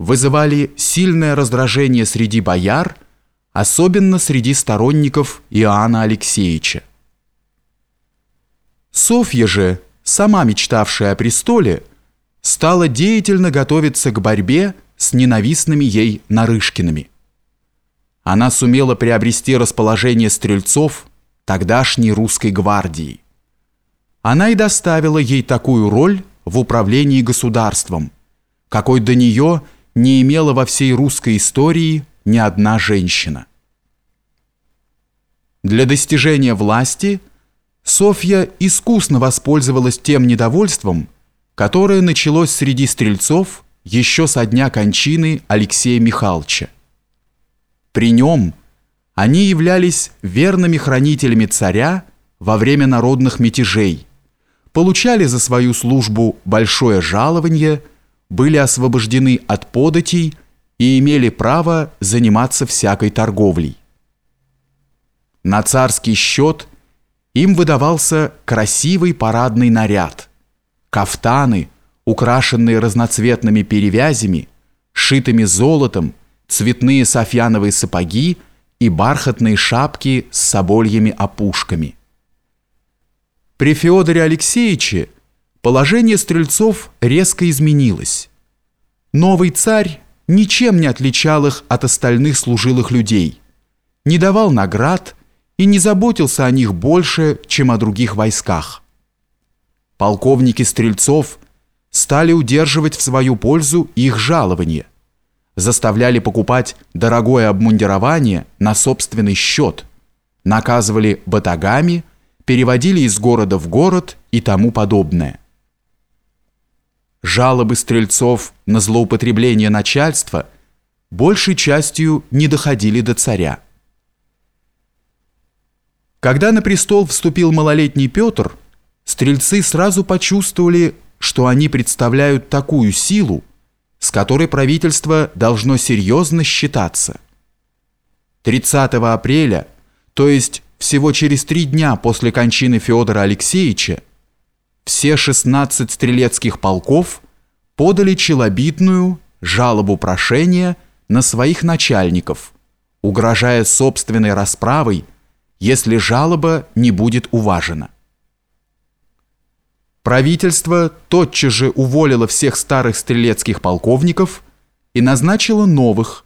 вызывали сильное раздражение среди бояр, особенно среди сторонников Иоанна Алексеевича. Софья же, сама мечтавшая о престоле, стала деятельно готовиться к борьбе с ненавистными ей Нарышкиными. Она сумела приобрести расположение стрельцов тогдашней русской гвардии. Она и доставила ей такую роль в управлении государством, какой до нее не имела во всей русской истории ни одна женщина. Для достижения власти Софья искусно воспользовалась тем недовольством, которое началось среди стрельцов еще со дня кончины Алексея Михайловича. При нем они являлись верными хранителями царя во время народных мятежей, получали за свою службу большое жалование, были освобождены от податей и имели право заниматься всякой торговлей. На царский счет им выдавался красивый парадный наряд, кафтаны, украшенные разноцветными перевязями, шитыми золотом, цветные софьяновые сапоги и бархатные шапки с собольями опушками. При Феодоре Алексеевиче положение стрельцов резко изменилось. Новый царь ничем не отличал их от остальных служилых людей, не давал наград и не заботился о них больше, чем о других войсках. Полковники стрельцов стали удерживать в свою пользу их жалование, заставляли покупать дорогое обмундирование на собственный счет, наказывали батагами, переводили из города в город и тому подобное. Жалобы стрельцов на злоупотребление начальства большей частью не доходили до царя. Когда на престол вступил малолетний Петр, стрельцы сразу почувствовали, что они представляют такую силу, с которой правительство должно серьезно считаться. 30 апреля, то есть всего через три дня после кончины Федора Алексеевича, все 16 стрелецких полков подали челобитную жалобу прошения на своих начальников, угрожая собственной расправой если жалоба не будет уважена. Правительство тотчас же уволило всех старых стрелецких полковников и назначило новых,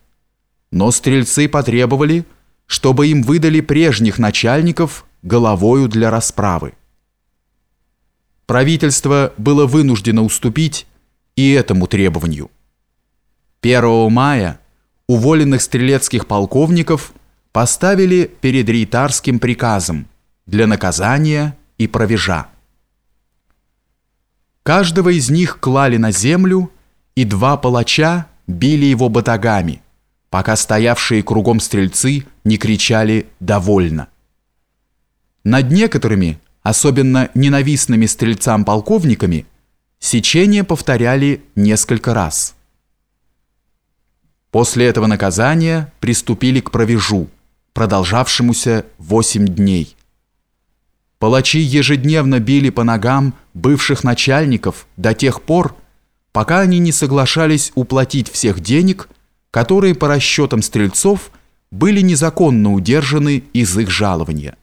но стрельцы потребовали, чтобы им выдали прежних начальников головою для расправы. Правительство было вынуждено уступить и этому требованию. 1 мая уволенных стрелецких полковников – поставили перед рейтарским приказом для наказания и провежа. Каждого из них клали на землю, и два палача били его батагами, пока стоявшие кругом стрельцы не кричали «довольно». Над некоторыми, особенно ненавистными стрельцам-полковниками, сечение повторяли несколько раз. После этого наказания приступили к провежу продолжавшемуся восемь дней. Палачи ежедневно били по ногам бывших начальников до тех пор, пока они не соглашались уплатить всех денег, которые по расчетам стрельцов были незаконно удержаны из их жалования.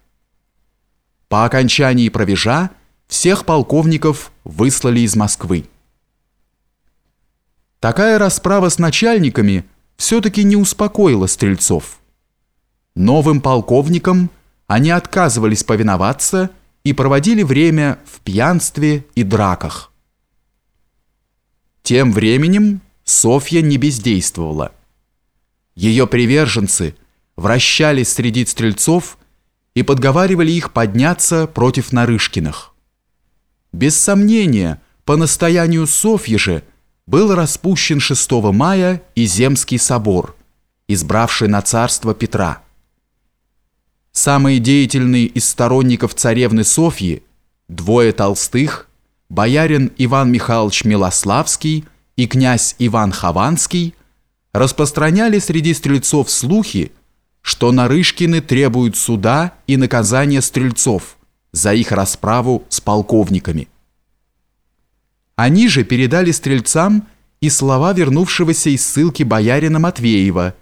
По окончании провежа всех полковников выслали из Москвы. Такая расправа с начальниками все-таки не успокоила стрельцов. Новым полковникам они отказывались повиноваться и проводили время в пьянстве и драках. Тем временем Софья не бездействовала. Ее приверженцы вращались среди стрельцов и подговаривали их подняться против Нарышкиных. Без сомнения, по настоянию Софьи же был распущен 6 мая и Земский собор, избравший на царство Петра. Самые деятельные из сторонников царевны Софьи, двое толстых, боярин Иван Михайлович Милославский и князь Иван Хованский, распространяли среди стрельцов слухи, что Нарышкины требуют суда и наказания стрельцов за их расправу с полковниками. Они же передали стрельцам и слова вернувшегося из ссылки боярина Матвеева,